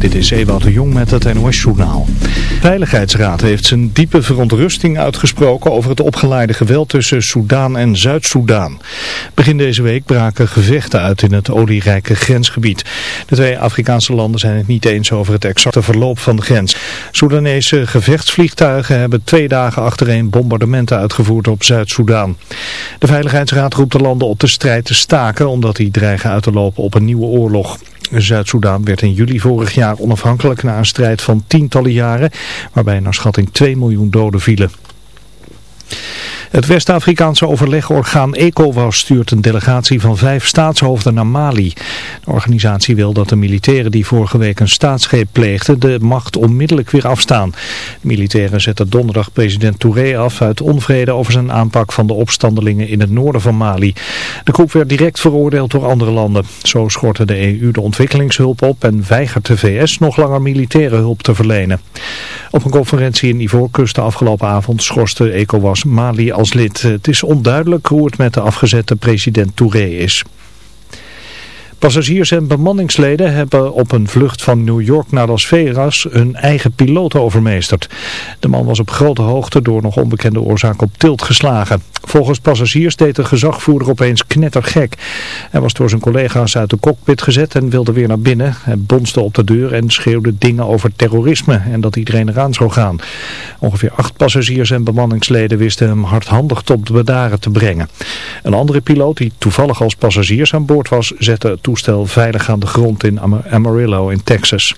Dit is Ewout de Jong met het NOS-journaal. Veiligheidsraad heeft zijn diepe verontrusting uitgesproken over het opgeleide geweld tussen Soudaan en Zuid-Soedan. Begin deze week braken gevechten uit in het olierijke grensgebied. De twee Afrikaanse landen zijn het niet eens over het exacte verloop van de grens. Soedanese gevechtsvliegtuigen hebben twee dagen achtereen bombardementen uitgevoerd op Zuid-Soedan. De Veiligheidsraad roept de landen op de strijd te staken omdat die dreigen uit te lopen op een nieuwe oorlog. Zuid-Soedan werd in juli vorig jaar onafhankelijk na een strijd van tientallen jaren, waarbij naar schatting 2 miljoen doden vielen. Het West-Afrikaanse overlegorgaan ECOWAS stuurt een delegatie van vijf staatshoofden naar Mali. De organisatie wil dat de militairen die vorige week een staatsgreep pleegden de macht onmiddellijk weer afstaan. De militairen zetten donderdag president Touré af uit onvrede over zijn aanpak van de opstandelingen in het noorden van Mali. De groep werd direct veroordeeld door andere landen. Zo schortte de EU de ontwikkelingshulp op en weigert de VS nog langer militaire hulp te verlenen. Op een conferentie in Ivoorkust de afgelopen avond schorste ECOWAS Mali als lid. Het is onduidelijk hoe het met de afgezette president Touré is. Passagiers en bemanningsleden hebben op een vlucht van New York naar Las Vegas hun eigen piloot overmeesterd. De man was op grote hoogte door nog onbekende oorzaak op tilt geslagen. Volgens passagiers deed de gezagvoerder opeens knettergek. Hij was door zijn collega's uit de cockpit gezet en wilde weer naar binnen. Hij bonste op de deur en schreeuwde dingen over terrorisme en dat iedereen eraan zou gaan. Ongeveer acht passagiers en bemanningsleden wisten hem hardhandig tot bedaren te brengen. Een andere piloot die toevallig als passagiers aan boord was, zette toestel veilig aan de grond in Amarillo in Texas.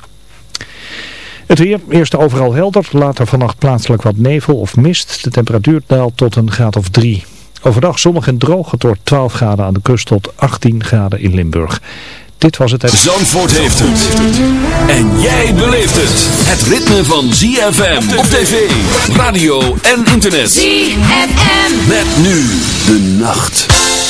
Het weer, eerst overal helder, later vannacht plaatselijk wat nevel of mist. De temperatuur daalt tot een graad of 3. Overdag zonnig en droog, het wordt 12 graden aan de kust tot 18 graden in Limburg. Dit was het... Zandvoort heeft het. En jij beleeft het. Het ritme van ZFM op tv, radio en internet. ZFM. Met nu de nacht.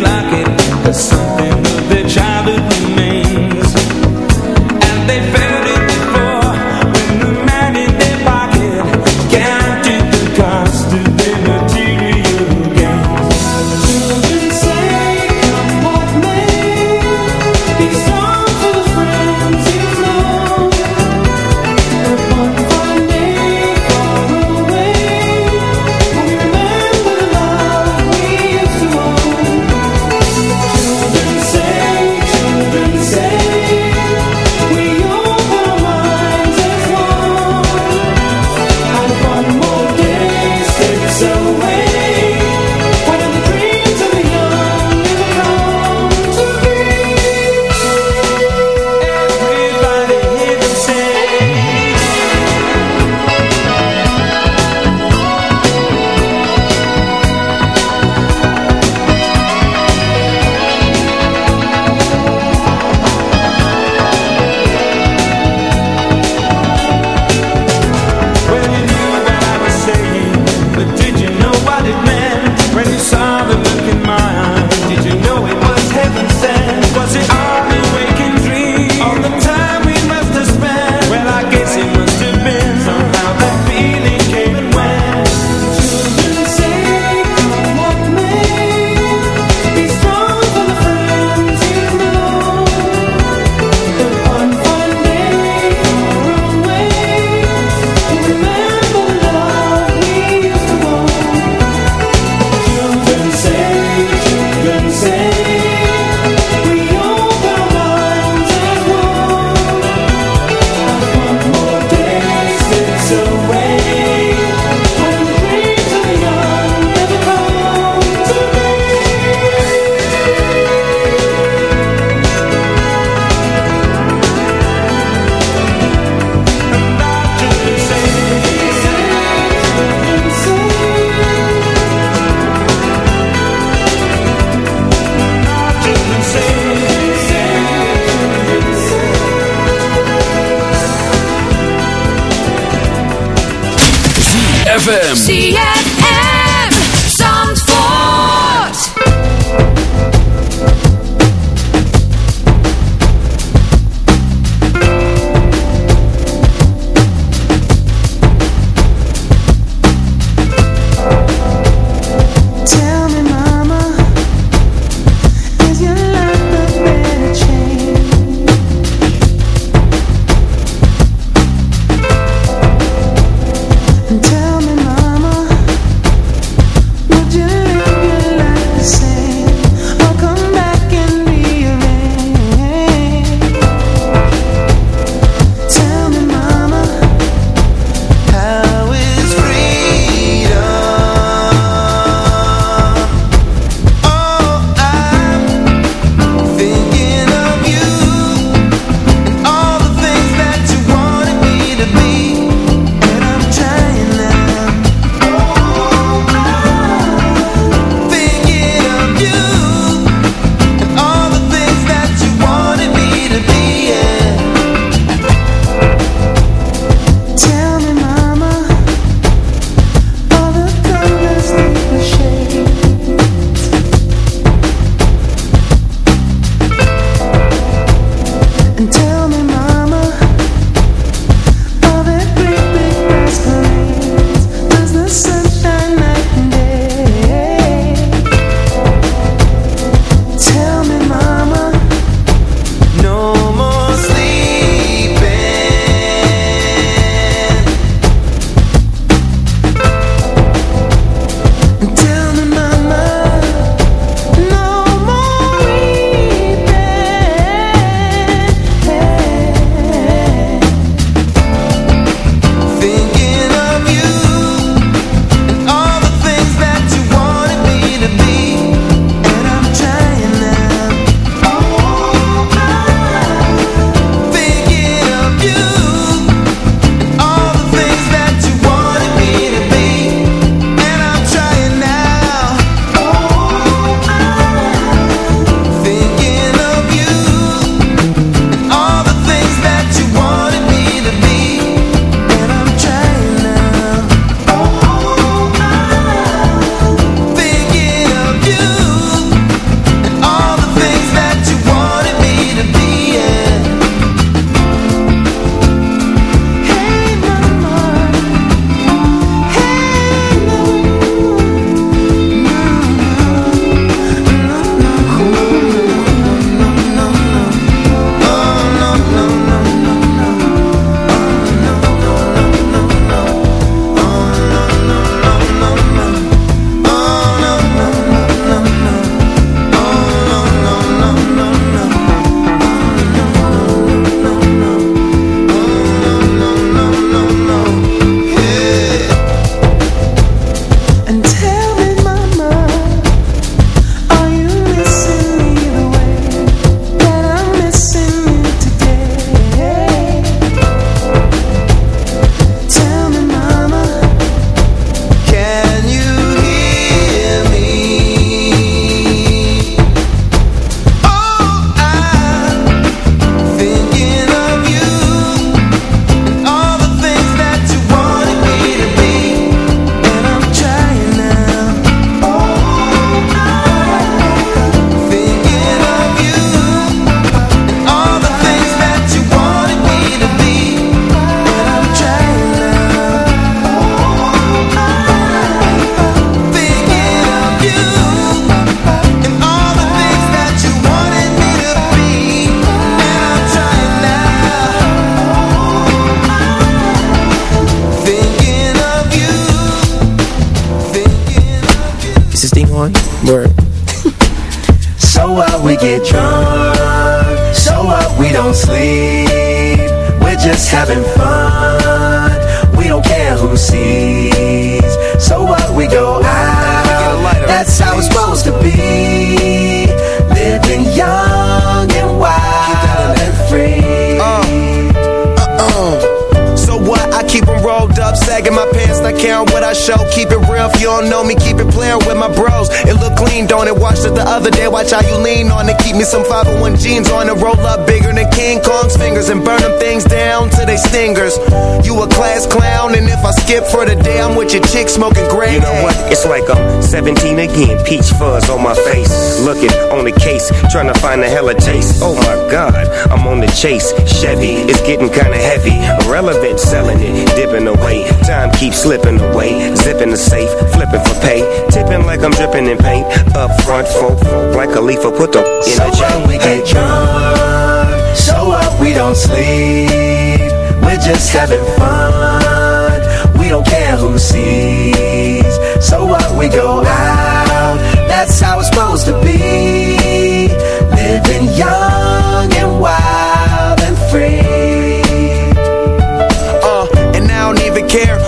like ZFM. Looking on the case, trying to find a hella taste. Oh my god, I'm on the chase. Chevy, it's getting kinda heavy. Irrelevant, selling it, dipping away. Time keeps slipping away. Zipping the safe, flipping for pay. Tipping like I'm dripping in paint. Up front, folk, folk like a leaf, put the in So the chain. we get drunk, so what we don't sleep. We're just having fun. We don't care who sees. So what we go out, that's how it's supposed to be. Living young and wild and free. Uh, and I don't even care.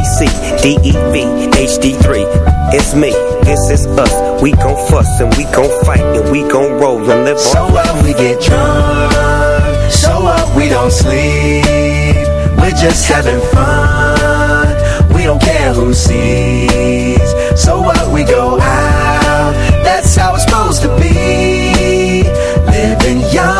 MAC, DEV, HD3. It's me, this is us. We gon' fuss and we gon' fight and we gon' roll and live So on. what we get drunk, so what we don't sleep. We're just having fun. We don't care who sees. So what we go out, that's how it's supposed to be. Living young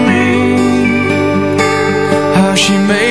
she made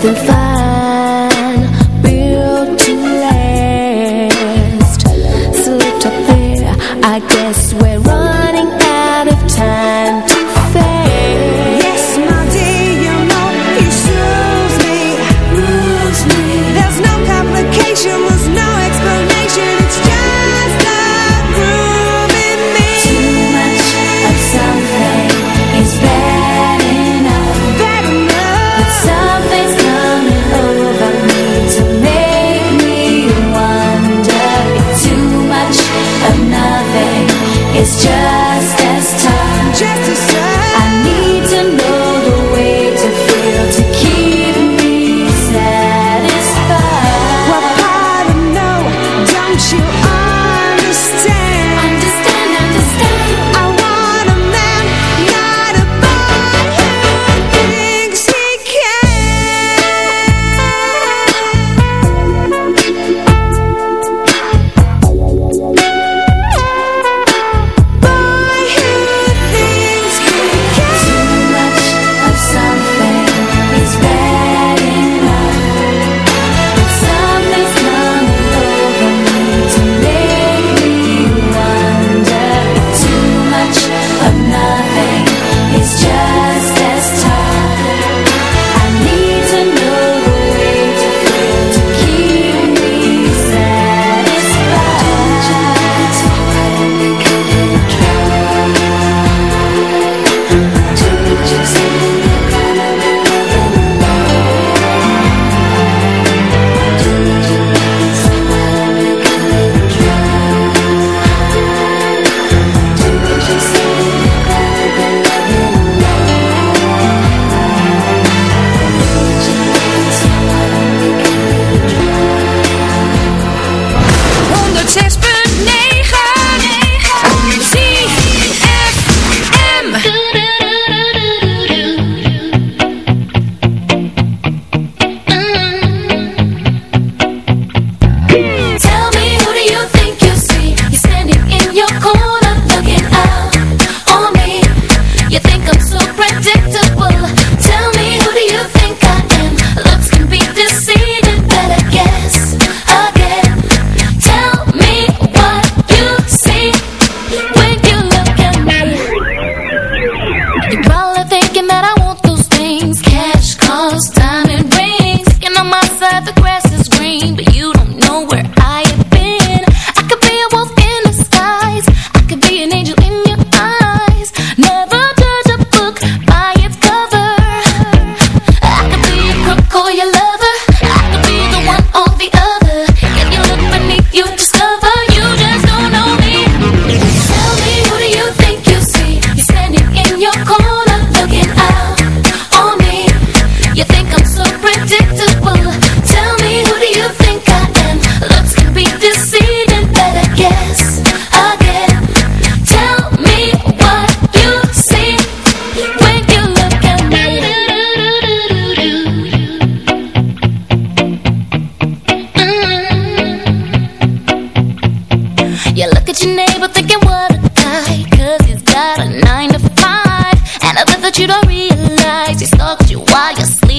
the fire.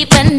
sleeping.